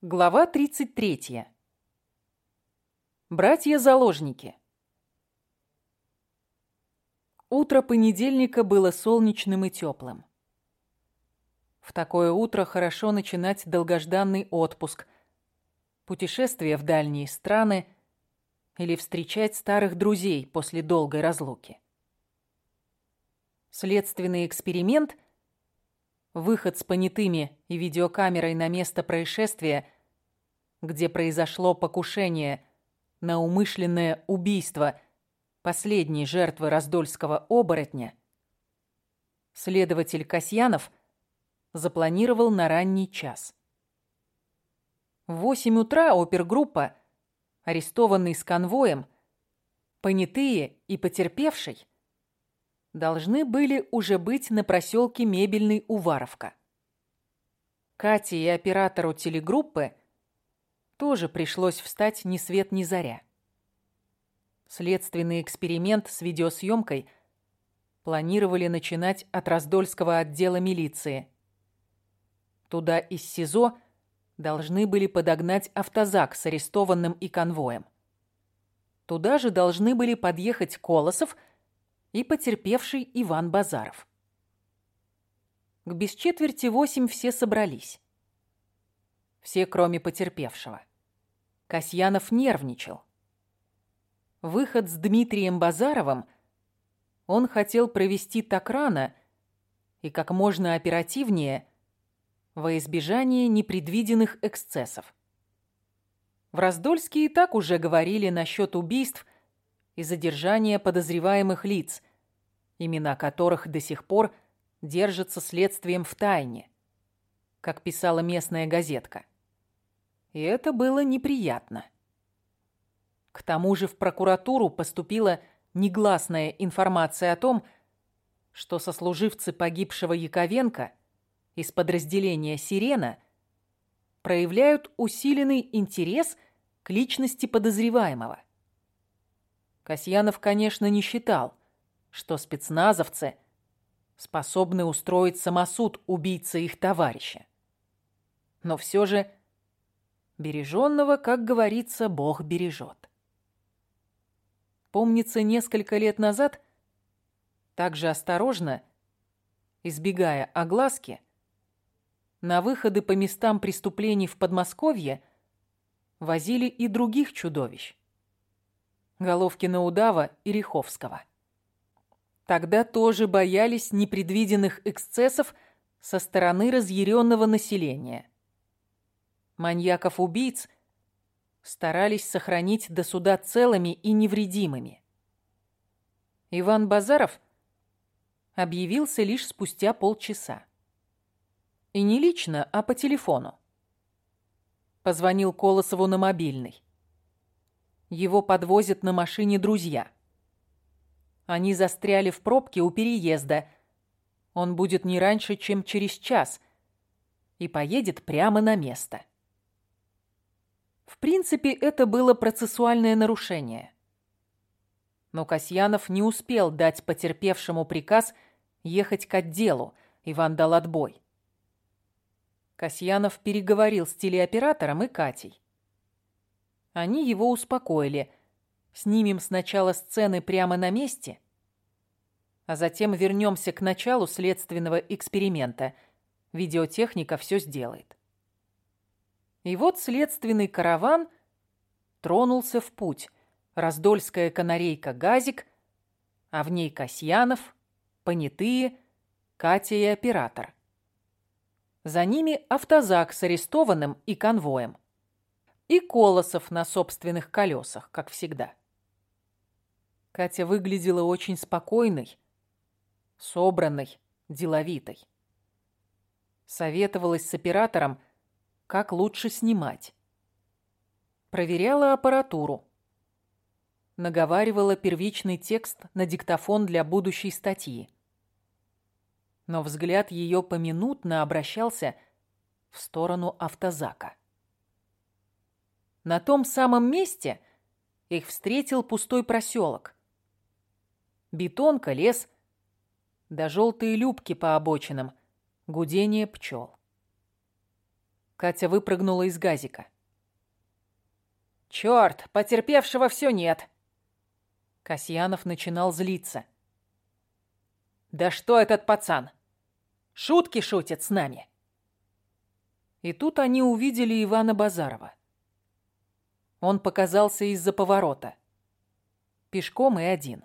Глава 33. Братья-заложники. Утро понедельника было солнечным и теплым. В такое утро хорошо начинать долгожданный отпуск, путешествие в дальние страны или встречать старых друзей после долгой разлуки. Следственный эксперимент – выход с понятыми и видеокамерой на место происшествия, где произошло покушение на умышленное убийство последней жертвы раздольского оборотня, следователь Касьянов запланировал на ранний час. В восемь утра опергруппа, арестованный с конвоем, понятые и потерпевший, должны были уже быть на проселке Мебельный Уваровка. Кате и оператору телегруппы тоже пришлось встать ни свет ни заря. Следственный эксперимент с видеосъемкой планировали начинать от Раздольского отдела милиции. Туда из СИЗО должны были подогнать автозак с арестованным и конвоем. Туда же должны были подъехать Колосов – и потерпевший Иван Базаров. К без четверти восемь все собрались. Все, кроме потерпевшего. Касьянов нервничал. Выход с Дмитрием Базаровым он хотел провести так рано и как можно оперативнее во избежание непредвиденных эксцессов. В Раздольске и так уже говорили насчет убийств – и задержания подозреваемых лиц, имена которых до сих пор держатся следствием в тайне, как писала местная газетка. И это было неприятно. К тому же в прокуратуру поступила негласная информация о том, что сослуживцы погибшего Яковенко из подразделения «Сирена» проявляют усиленный интерес к личности подозреваемого. Касьянов, конечно, не считал, что спецназовцы способны устроить самосуд убийцы их товарища. Но все же береженного, как говорится, Бог бережет. Помнится, несколько лет назад, также осторожно, избегая огласки, на выходы по местам преступлений в Подмосковье возили и других чудовищ. Головкина удава и Риховского. Тогда тоже боялись непредвиденных эксцессов со стороны разъяренного населения. Маньяков-убийц старались сохранить до суда целыми и невредимыми. Иван Базаров объявился лишь спустя полчаса. И не лично, а по телефону. Позвонил Колосову на мобильный. Его подвозят на машине друзья. Они застряли в пробке у переезда. Он будет не раньше, чем через час. И поедет прямо на место. В принципе, это было процессуальное нарушение. Но Касьянов не успел дать потерпевшему приказ ехать к отделу. Иван дал отбой. Касьянов переговорил с телеоператором и Катей. Они его успокоили. Снимем сначала сцены прямо на месте, а затем вернемся к началу следственного эксперимента. Видеотехника все сделает. И вот следственный караван тронулся в путь. Раздольская канарейка «Газик», а в ней Касьянов, понятые, Катя и оператор. За ними автозак с арестованным и конвоем и Колосов на собственных колесах, как всегда. Катя выглядела очень спокойной, собранной, деловитой. Советовалась с оператором, как лучше снимать. Проверяла аппаратуру. Наговаривала первичный текст на диктофон для будущей статьи. Но взгляд ее поминутно обращался в сторону автозака. На том самом месте их встретил пустой проселок. Бетонка, лес, да желтые любки по обочинам, гудение пчел. Катя выпрыгнула из газика. «Чёрт, потерпевшего всё нет!» Касьянов начинал злиться. «Да что этот пацан? Шутки шутит с нами!» И тут они увидели Ивана Базарова. Он показался из-за поворота. Пешком и один.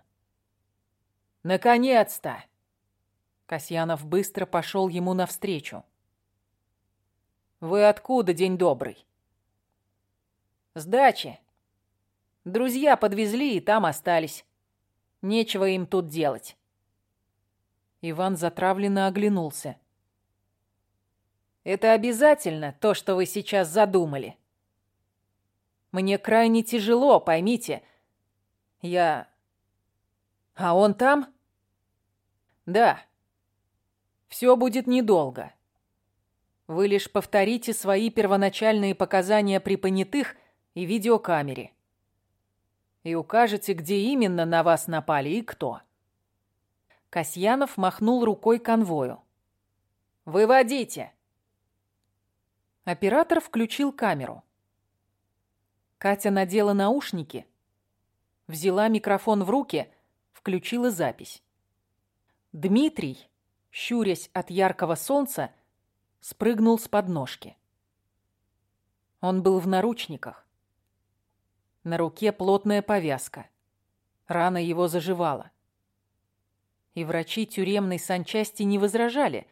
«Наконец-то!» Касьянов быстро пошел ему навстречу. «Вы откуда, день добрый?» «С дачи. Друзья подвезли и там остались. Нечего им тут делать». Иван затравленно оглянулся. «Это обязательно то, что вы сейчас задумали?» «Мне крайне тяжело, поймите. Я... А он там?» «Да. Все будет недолго. Вы лишь повторите свои первоначальные показания при понятых и видеокамере. И укажете, где именно на вас напали и кто». Касьянов махнул рукой конвою. «Выводите!» Оператор включил камеру. Катя надела наушники, взяла микрофон в руки, включила запись. Дмитрий, щурясь от яркого солнца, спрыгнул с подножки. Он был в наручниках. На руке плотная повязка. Рана его заживала. И врачи тюремной санчасти не возражали,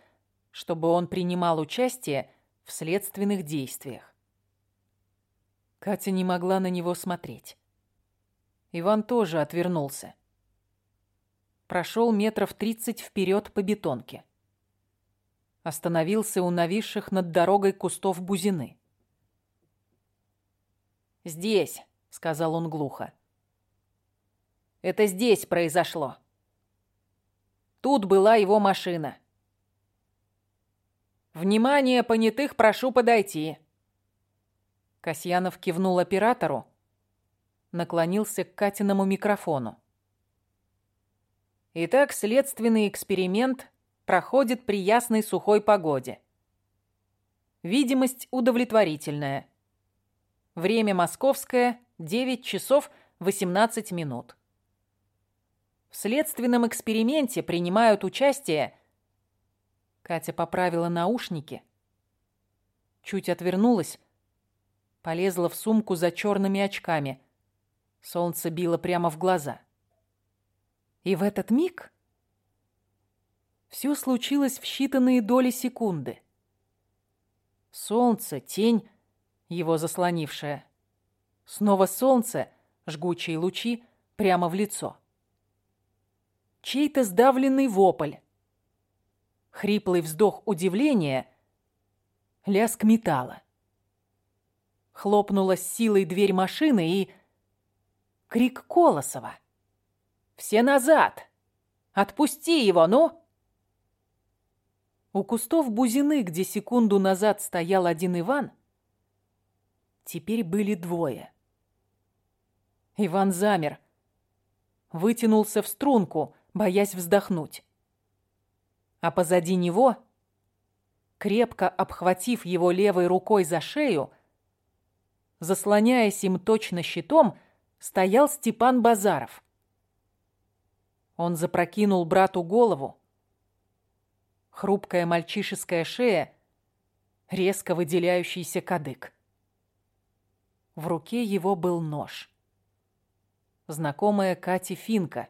чтобы он принимал участие в следственных действиях. Катя не могла на него смотреть. Иван тоже отвернулся. Прошел метров тридцать вперед по бетонке. Остановился у нависших над дорогой кустов бузины. «Здесь», — сказал он глухо. «Это здесь произошло. Тут была его машина. «Внимание, понятых, прошу подойти!» Касьянов кивнул оператору, наклонился к Катиному микрофону. Итак, следственный эксперимент проходит при ясной сухой погоде. Видимость удовлетворительная. Время московское – 9 часов 18 минут. В следственном эксперименте принимают участие Катя поправила наушники, чуть отвернулась, полезла в сумку за черными очками. Солнце било прямо в глаза. И в этот миг все случилось в считанные доли секунды. Солнце, тень, его заслонившая. Снова солнце, жгучие лучи, прямо в лицо. Чей-то сдавленный вопль хриплый вздох удивления, лязг металла. Хлопнула с силой дверь машины и... Крик Колосова. «Все назад! Отпусти его, ну!» У кустов бузины, где секунду назад стоял один Иван, теперь были двое. Иван замер, вытянулся в струнку, боясь вздохнуть а позади него, крепко обхватив его левой рукой за шею, заслоняясь им точно щитом, стоял Степан Базаров. Он запрокинул брату голову. Хрупкая мальчишеская шея, резко выделяющийся кадык. В руке его был нож. Знакомая Кате Финка,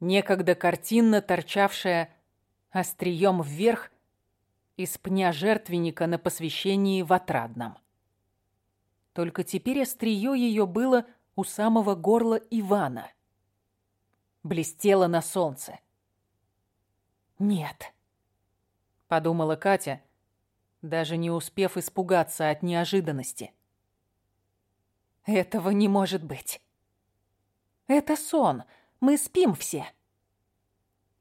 некогда картинно торчавшая острием вверх из пня жертвенника на посвящении в отрадном. Только теперь острие ее было у самого горла Ивана. Блестело на солнце. «Нет», — подумала Катя, даже не успев испугаться от неожиданности. «Этого не может быть. Это сон. Мы спим все».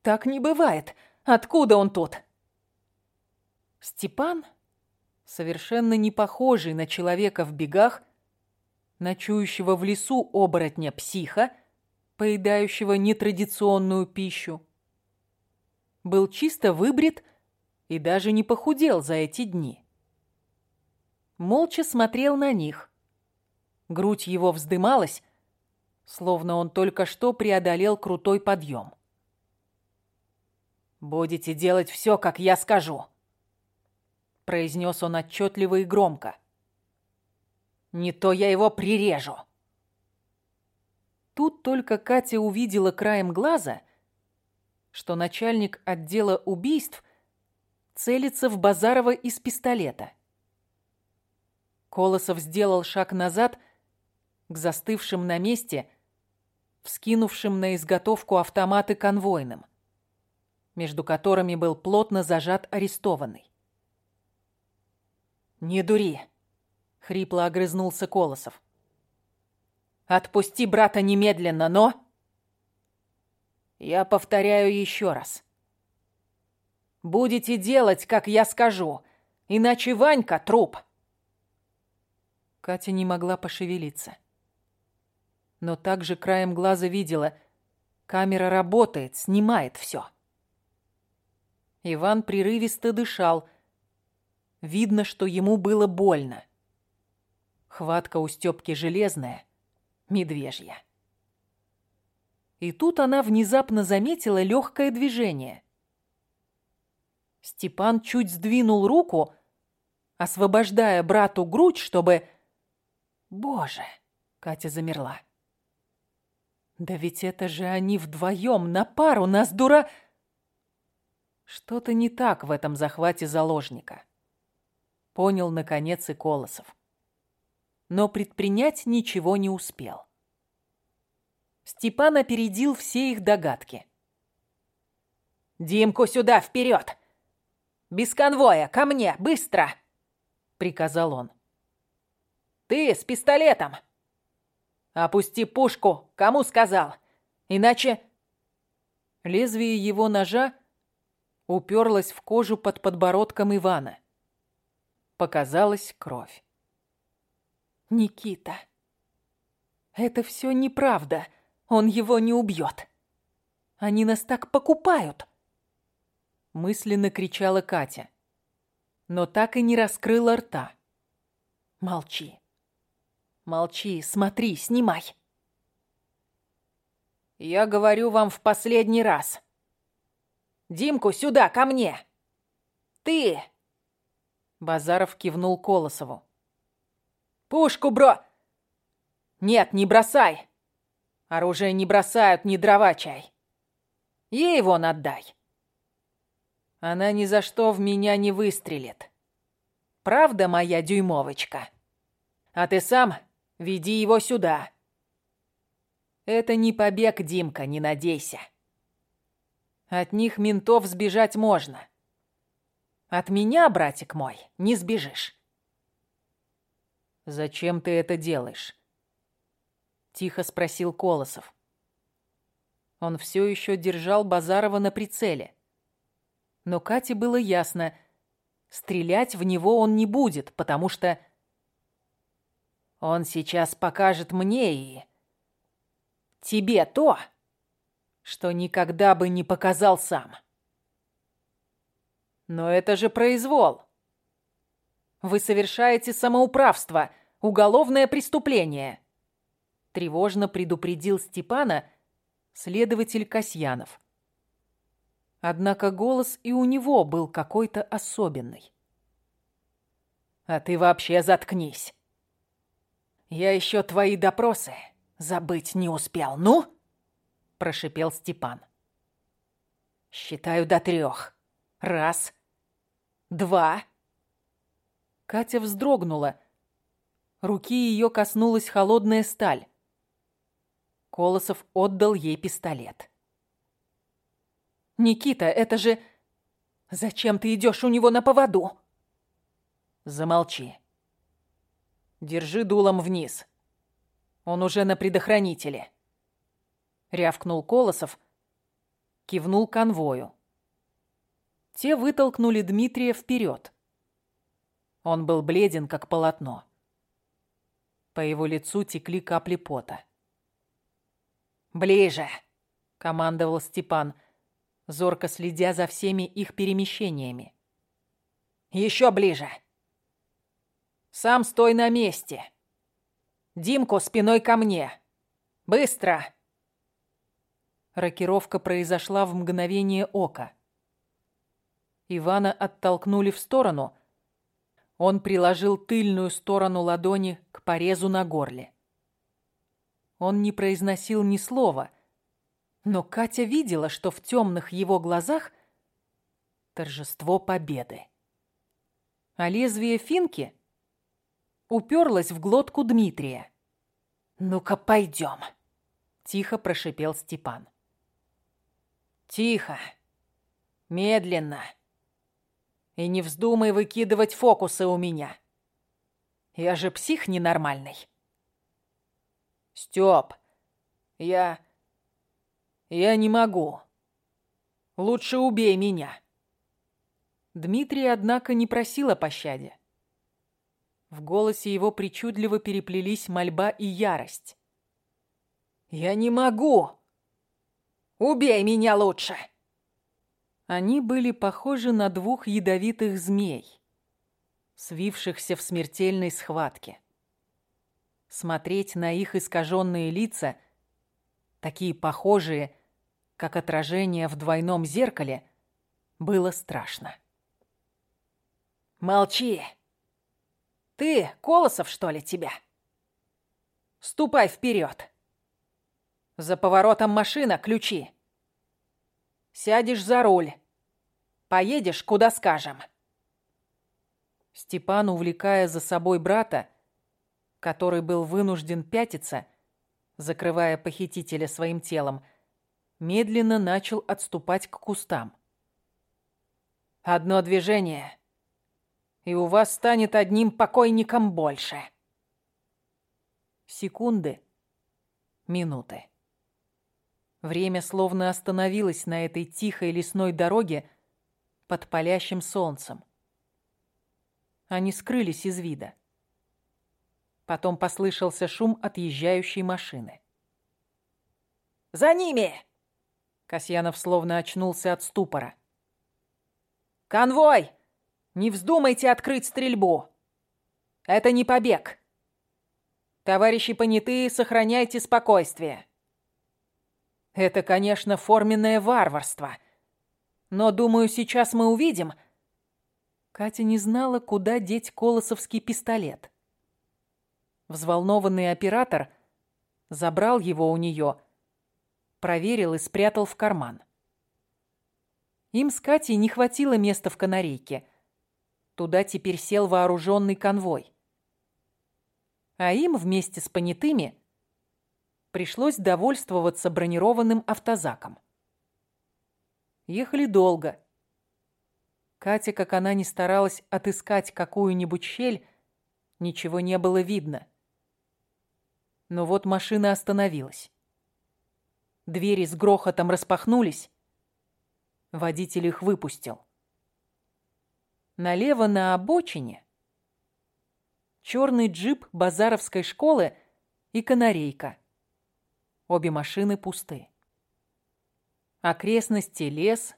«Так не бывает. Откуда он тут?» Степан, совершенно не похожий на человека в бегах, ночующего в лесу оборотня психа, поедающего нетрадиционную пищу, был чисто выбрит и даже не похудел за эти дни. молча смотрел на них. Грудь его вздымалась, словно он только что преодолел крутой подъем. «Будете делать все, как я скажу», — произнес он отчетливо и громко. «Не то я его прирежу». Тут только Катя увидела краем глаза, что начальник отдела убийств целится в Базарова из пистолета. Колосов сделал шаг назад к застывшим на месте, вскинувшим на изготовку автоматы конвойным, между которыми был плотно зажат арестованный. «Не дури!» — хрипло огрызнулся Колосов. «Отпусти брата немедленно, но...» «Я повторяю еще раз. Будете делать, как я скажу, иначе Ванька — труп!» Катя не могла пошевелиться но также краем глаза видела. Камера работает, снимает все. Иван прерывисто дышал. Видно, что ему было больно. Хватка у Стёпки железная, медвежья. И тут она внезапно заметила легкое движение. Степан чуть сдвинул руку, освобождая брату грудь, чтобы... Боже! Катя замерла. Да ведь это же они вдвоем на пару нас дура... Что-то не так в этом захвате заложника. Понял, наконец, и Колосов. Но предпринять ничего не успел. Степан опередил все их догадки. «Димку сюда, вперед! Без конвоя, ко мне, быстро!» — приказал он. «Ты с пистолетом!» «Опусти пушку! Кому сказал? Иначе...» Лезвие его ножа уперлось в кожу под подбородком Ивана. Показалась кровь. «Никита, это все неправда. Он его не убьет. Они нас так покупают!» Мысленно кричала Катя, но так и не раскрыла рта. «Молчи. Молчи, смотри, снимай. Я говорю вам в последний раз. Димку сюда, ко мне. Ты! Базаров кивнул Колосову. Пушку, бро! Нет, не бросай. Оружие не бросают, не дрова чай. Ей вон отдай. Она ни за что в меня не выстрелит. Правда, моя дюймовочка? А ты сам Веди его сюда. Это не побег, Димка, не надейся. От них ментов сбежать можно. От меня, братик мой, не сбежишь. Зачем ты это делаешь? Тихо спросил Колосов. Он все еще держал Базарова на прицеле. Но Кате было ясно, стрелять в него он не будет, потому что он сейчас покажет мне и... тебе то, что никогда бы не показал сам. Но это же произвол. Вы совершаете самоуправство, уголовное преступление. Тревожно предупредил Степана следователь Касьянов. Однако голос и у него был какой-то особенный. «А ты вообще заткнись!» Я еще твои допросы забыть не успел, ну?» Прошипел Степан. «Считаю до трех. Раз, два...» Катя вздрогнула. Руки ее коснулась холодная сталь. Колосов отдал ей пистолет. «Никита, это же... Зачем ты идешь у него на поводу?» «Замолчи. Держи дулом вниз. Он уже на предохранителе. Рявкнул Колосов, кивнул конвою. Те вытолкнули Дмитрия вперед. Он был бледен, как полотно. По его лицу текли капли пота. «Ближе!» — командовал Степан, зорко следя за всеми их перемещениями. «Еще ближе!» Сам стой на месте. Димку спиной ко мне. Быстро!» Рокировка произошла в мгновение ока. Ивана оттолкнули в сторону. Он приложил тыльную сторону ладони к порезу на горле. Он не произносил ни слова, но Катя видела, что в темных его глазах торжество победы. А лезвие финки уперлось в глотку Дмитрия. «Ну-ка, пойдем!» — тихо прошипел Степан. «Тихо! Медленно!» И не вздумай выкидывать фокусы у меня. Я же псих ненормальный. Стёп, я... Я не могу. Лучше убей меня. Дмитрий, однако, не просил о пощаде. В голосе его причудливо переплелись мольба и ярость. «Я не могу! Убей меня лучше!» Они были похожи на двух ядовитых змей, свившихся в смертельной схватке. Смотреть на их искаженные лица, такие похожие, как отражение в двойном зеркале, было страшно. «Молчи! Ты, Колосов, что ли, тебя? Ступай вперед! За поворотом машина, ключи!» Сядешь за руль. Поедешь, куда скажем. Степан, увлекая за собой брата, который был вынужден пятиться, закрывая похитителя своим телом, медленно начал отступать к кустам. «Одно движение, и у вас станет одним покойником больше». Секунды, минуты. Время словно остановилось на этой тихой лесной дороге под палящим солнцем. Они скрылись из вида. Потом послышался шум отъезжающей машины. «За ними!» Касьянов словно очнулся от ступора. «Конвой! Не вздумайте открыть стрельбу! Это не побег! Товарищи понятые, сохраняйте спокойствие!» Это, конечно, форменное варварство. Но, думаю, сейчас мы увидим... Катя не знала, куда деть колосовский пистолет. Взволнованный оператор забрал его у нее, проверил и спрятал в карман. Им с Катей не хватило места в канарейке. Туда теперь сел вооруженный конвой. А им вместе с понятыми пришлось довольствоваться бронированным автозаком. Ехали долго. Катя, как она ни старалась отыскать какую-нибудь щель, ничего не было видно. Но вот машина остановилась. Двери с грохотом распахнулись. Водитель их выпустил. Налево на обочине черный джип базаровской школы и канарейка. Обе машины пусты. Окрестности лес,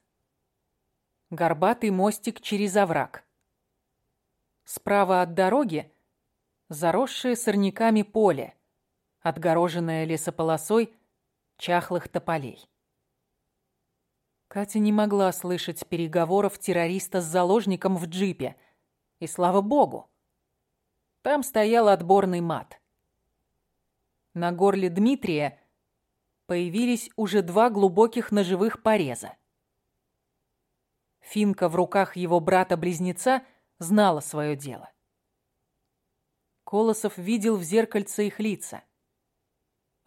горбатый мостик через овраг. Справа от дороги заросшее сорняками поле, отгороженное лесополосой чахлых тополей. Катя не могла слышать переговоров террориста с заложником в джипе, и слава богу. Там стоял отборный мат. На горле Дмитрия появились уже два глубоких ножевых пореза. Финка в руках его брата-близнеца знала свое дело. Колосов видел в зеркальце их лица.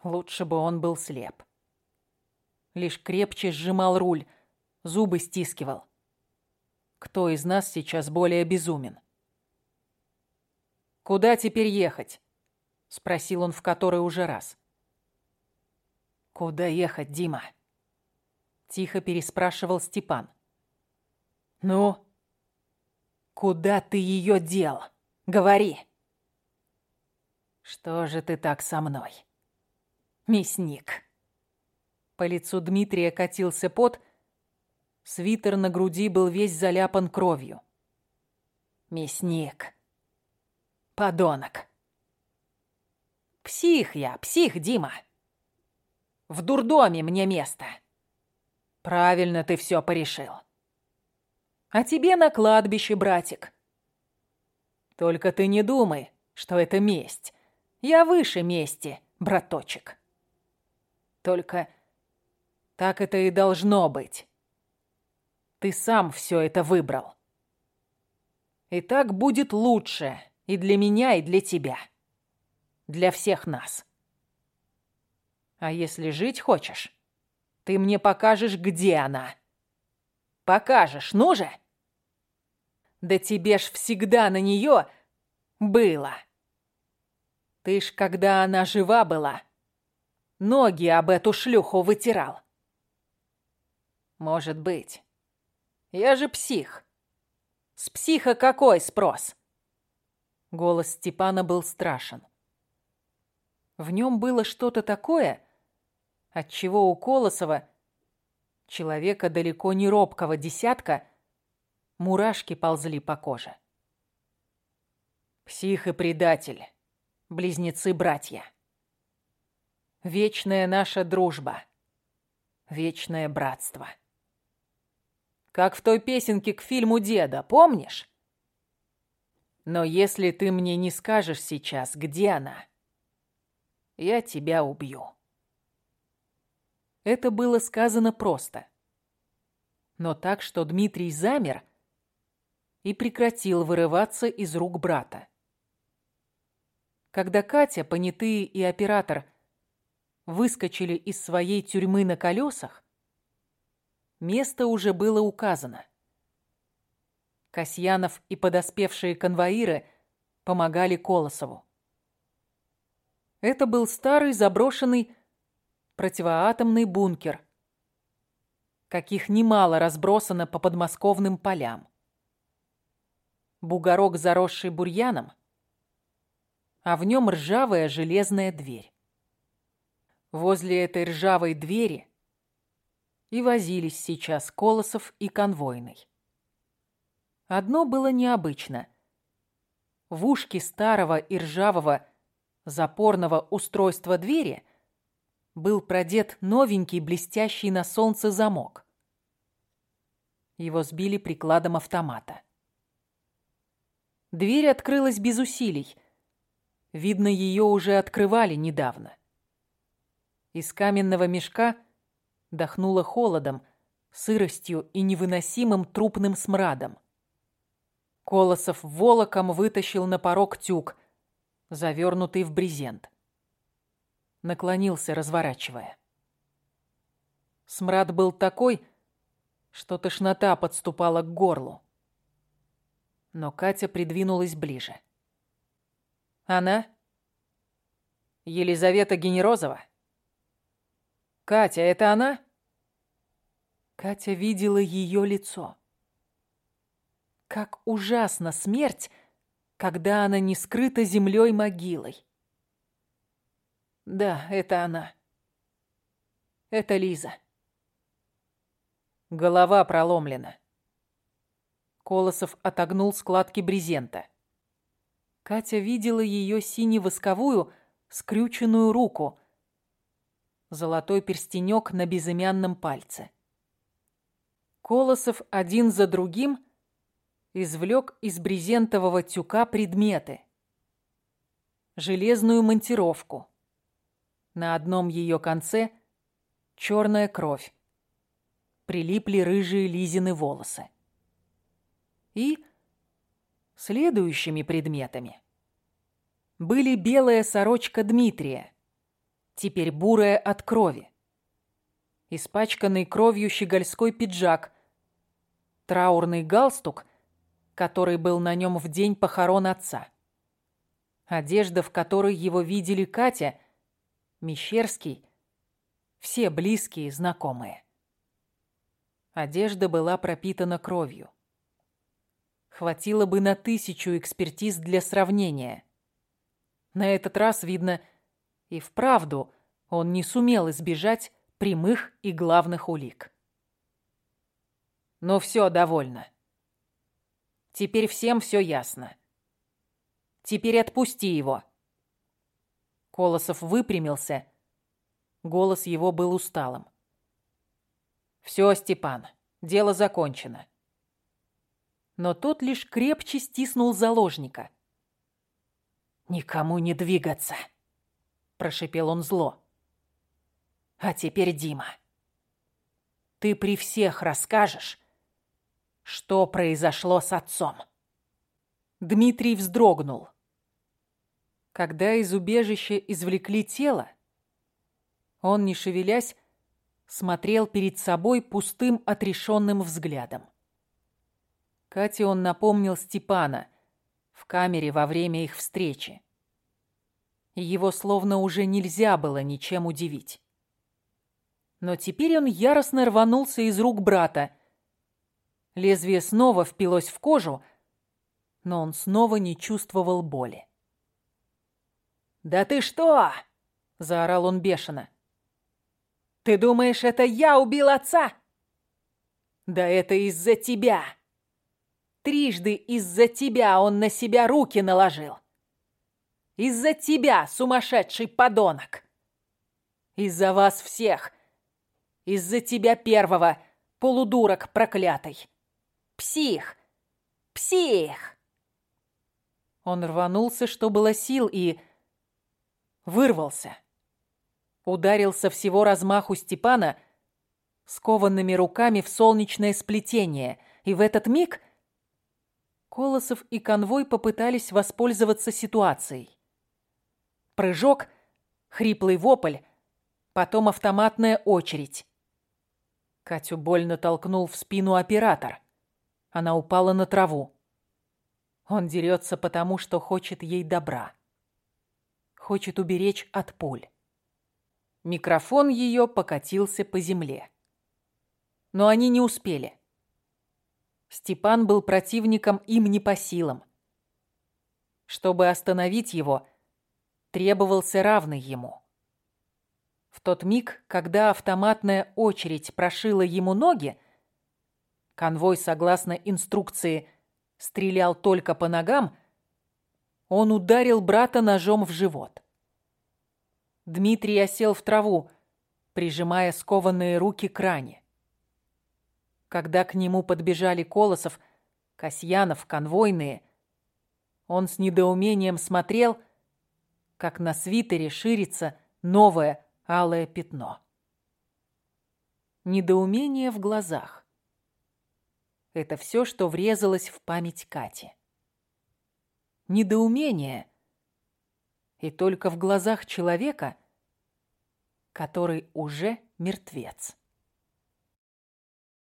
Лучше бы он был слеп. Лишь крепче сжимал руль, зубы стискивал. Кто из нас сейчас более безумен? «Куда теперь ехать?» — спросил он в который уже раз. «Куда ехать, Дима?» Тихо переспрашивал Степан. «Ну? Куда ты ее дел? Говори!» «Что же ты так со мной?» «Мясник!» По лицу Дмитрия катился пот, свитер на груди был весь заляпан кровью. «Мясник! Подонок. Псих я, псих, Дима. В дурдоме мне место. Правильно ты все порешил. А тебе на кладбище, братик. Только ты не думай, что это месть. Я выше мести, браточек. Только так это и должно быть. Ты сам все это выбрал. И так будет лучше и для меня, и для тебя. Для всех нас. А если жить хочешь, ты мне покажешь, где она. Покажешь, ну же? Да тебе ж всегда на нее было. Ты ж, когда она жива была, ноги об эту шлюху вытирал. Может быть. Я же псих. С психа какой спрос? Голос Степана был страшен. В нем было что-то такое, отчего у Колосова, человека далеко не робкого десятка, мурашки ползли по коже. Псих и предатель близнецы-братья. Вечная наша дружба, вечное братство. Как в той песенке к фильму «Деда», помнишь? Но если ты мне не скажешь сейчас, где она, я тебя убью. Это было сказано просто. Но так, что Дмитрий замер и прекратил вырываться из рук брата. Когда Катя, понятые и оператор выскочили из своей тюрьмы на колесах, место уже было указано. Касьянов и подоспевшие конвоиры помогали Колосову. Это был старый заброшенный противоатомный бункер, каких немало разбросано по подмосковным полям. Бугорок, заросший бурьяном – а в нем ржавая железная дверь. Возле этой ржавой двери и возились сейчас Колосов и Конвойный. Одно было необычно. В ушке старого и ржавого запорного устройства двери был продет новенький блестящий на солнце замок. Его сбили прикладом автомата. Дверь открылась без усилий, Видно, ее уже открывали недавно. Из каменного мешка дохнуло холодом, сыростью и невыносимым трупным смрадом. Колосов волоком вытащил на порог тюк, завернутый в брезент. Наклонился, разворачивая. Смрад был такой, что тошнота подступала к горлу. Но Катя придвинулась ближе. — она? Елизавета Генерозова? Катя, это она? Катя видела ее лицо. Как ужасна смерть, когда она не скрыта землей могилой. Да, это она. Это Лиза. Голова проломлена. Колосов отогнул складки брезента. Катя видела ее сине-восковую, скрюченную руку, золотой перстенек на безымянном пальце. Колосов один за другим извлек из брезентового тюка предметы. Железную монтировку. На одном ее конце черная кровь. Прилипли рыжие Лизины волосы. И Следующими предметами были белая сорочка Дмитрия, теперь бурая от крови, испачканный кровью щегольской пиджак, траурный галстук, который был на нем в день похорон отца, одежда, в которой его видели Катя, Мещерский, все близкие, знакомые. Одежда была пропитана кровью хватило бы на тысячу экспертиз для сравнения. На этот раз, видно, и вправду он не сумел избежать прямых и главных улик. Но все довольно. Теперь всем все ясно. Теперь отпусти его!» Колосов выпрямился. Голос его был усталым. «Все, Степан, дело закончено». Но тот лишь крепче стиснул заложника. «Никому не двигаться!» – прошипел он зло. «А теперь, Дима, ты при всех расскажешь, что произошло с отцом?» Дмитрий вздрогнул. Когда из убежища извлекли тело, он, не шевелясь, смотрел перед собой пустым, отрешенным взглядом. Кате он напомнил Степана в камере во время их встречи. Его словно уже нельзя было ничем удивить. Но теперь он яростно рванулся из рук брата. Лезвие снова впилось в кожу, но он снова не чувствовал боли. «Да ты что?» – заорал он бешено. «Ты думаешь, это я убил отца?» «Да это из-за тебя!» Трижды из-за тебя он на себя руки наложил. Из-за тебя, сумасшедший подонок. Из-за вас всех. Из-за тебя первого, полудурок проклятый. Псих! Псих!» Он рванулся, что было сил, и вырвался. Ударил со всего размаху Степана скованными руками в солнечное сплетение, и в этот миг Колосов и конвой попытались воспользоваться ситуацией. Прыжок, хриплый вопль, потом автоматная очередь. Катю больно толкнул в спину оператор. Она упала на траву. Он дерется потому, что хочет ей добра. Хочет уберечь от пуль. Микрофон ее покатился по земле. Но они не успели. Степан был противником им не по силам. Чтобы остановить его, требовался равный ему. В тот миг, когда автоматная очередь прошила ему ноги, конвой, согласно инструкции, стрелял только по ногам, он ударил брата ножом в живот. Дмитрий осел в траву, прижимая скованные руки к ране. Когда к нему подбежали Колосов, Касьянов, конвойные, он с недоумением смотрел, как на свитере ширится новое алое пятно. Недоумение в глазах. Это все, что врезалось в память Кати. Недоумение. И только в глазах человека, который уже мертвец.